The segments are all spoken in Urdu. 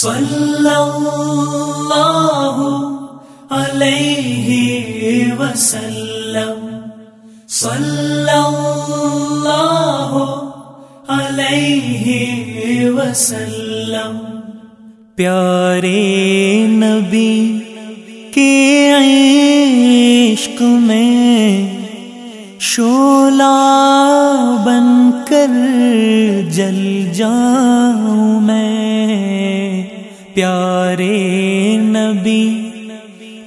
صلی اللہ علیہ وسلم. صلی اللہ علیہ وسلم. پیارے نبی کے عشق میں شولا بن کر جل جاؤں میں۔ پیارے نبی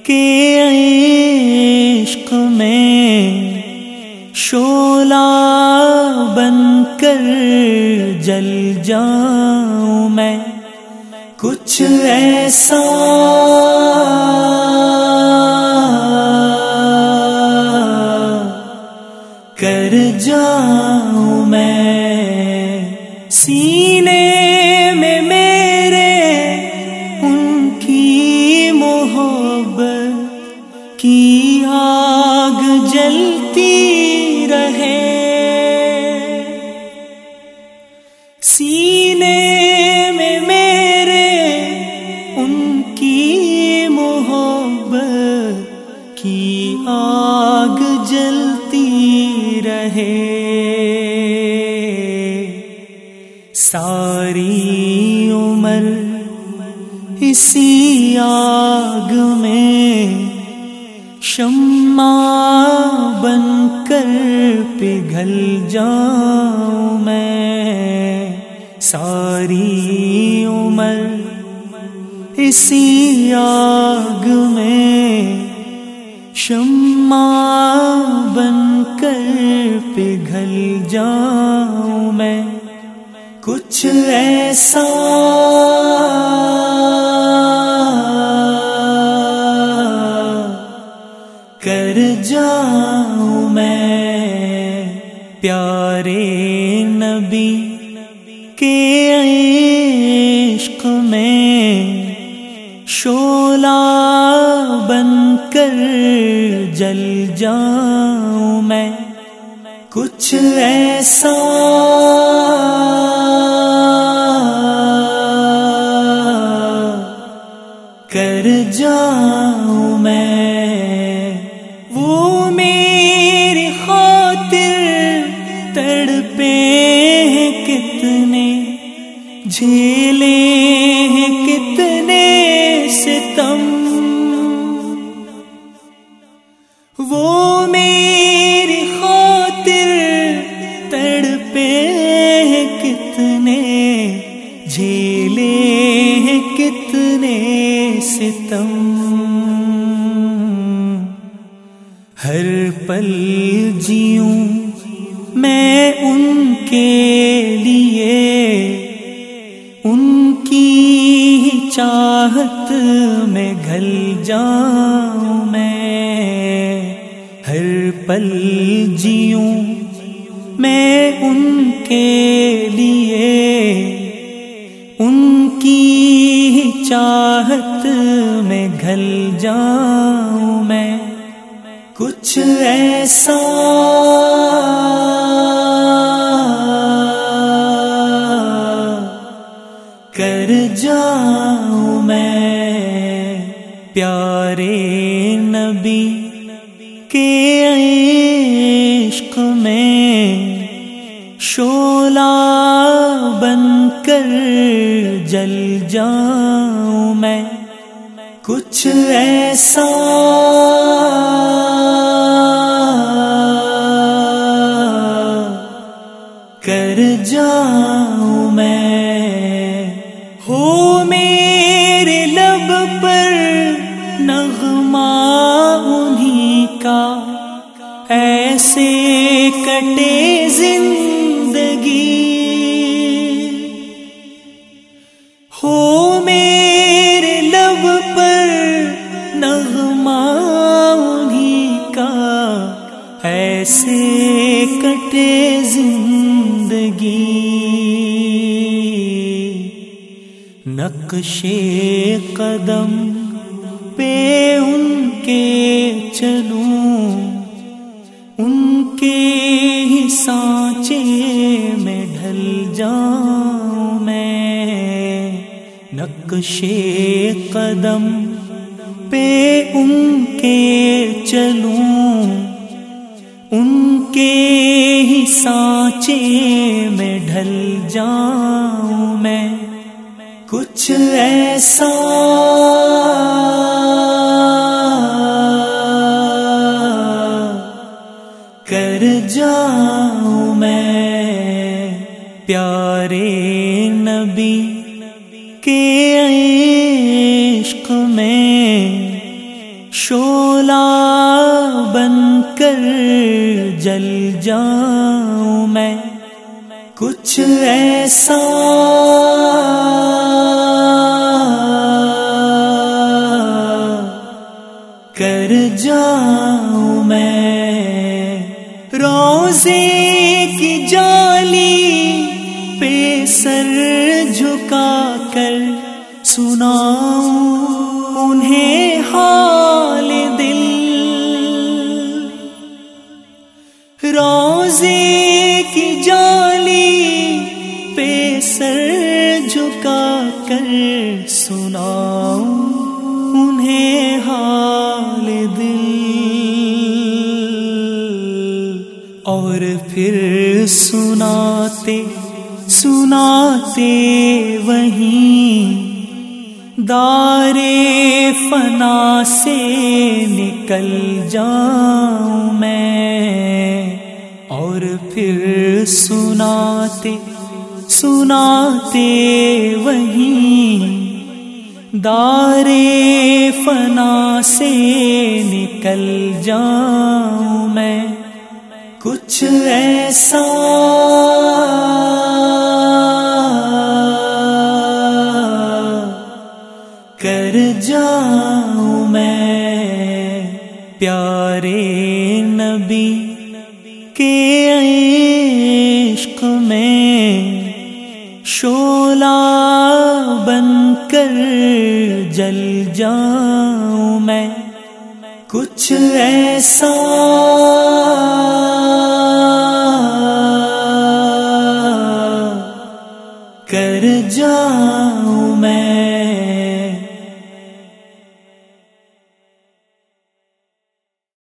کے عشق میں شولا بن کر جل جاؤں میں کچھ ایسا کر جاؤں میں سینے سینے میں میرے ان کی محبت کی آگ جلتی رہے۔ ساری عمر اسی آگ میں شمع بن کر پگھل جاؤں میں۔ ساری عمر اسی آگ میں شمع بن کر پگھل جاؤں میں کچھ ایسا کر جاؤں میں پیارے نبی کے عشق میں شولا بن کر جل جاؤں میں کچھ ایسا کر جاؤں میں وہ میری وہ میری خاطر تڑپے ہیں کتنے، جھیلے ہیں کتنے ستم۔ ہر پل جیوں میں ان کے لیے، ان کی چاہت میں گھل جاؤں۔ پل جیوں میں ان کے لیے، ان کی چاہت میں گھل جاؤں میں۔ کچھ ایسا کر جاؤں میں، پیارے نبی۔ کے عشق میں شولا بن کر جل جاؤں میں کچھ ایسا کر جاؤں میں۔ ہو میرے لب پر نغمہ ایسے کٹے زندگی۔ ہو میرے لب پر نغمہ انہیں کا۔ ایسے کٹے زندگی۔ نقش قدم پہ ان کے چلوں۔ ان کے ہی سانچے میں ڈھل جاؤں میں۔ نقش قدم پہ ان کے چلوں۔ ان کے ہی سانچے میں ڈھل جاؤں میں۔ کچھ ایسا نبی کے عشق میں شولا بن کر جل جاؤں میں کچھ ایسا سر جھکا کر سناؤں انہیں حال دل۔ روزے کی جالی پہ سر جھکا کر سناؤں انہیں حال دل۔ اور پھر سناتے سناتے وہیں دارے فنا سے نکل جاؤں میں اور پھر سناتے سناتے وہیں دارے فنا سے نکل جاؤں میں کچھ ایسا کے عشق میں شولا بن کر جل جاؤں میں کچھ ایسا